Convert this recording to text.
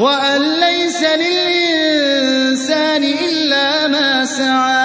وَأَن لَّيْسَ لِلْإِنسَانِ إِلَّا مَا سَعَىٰ.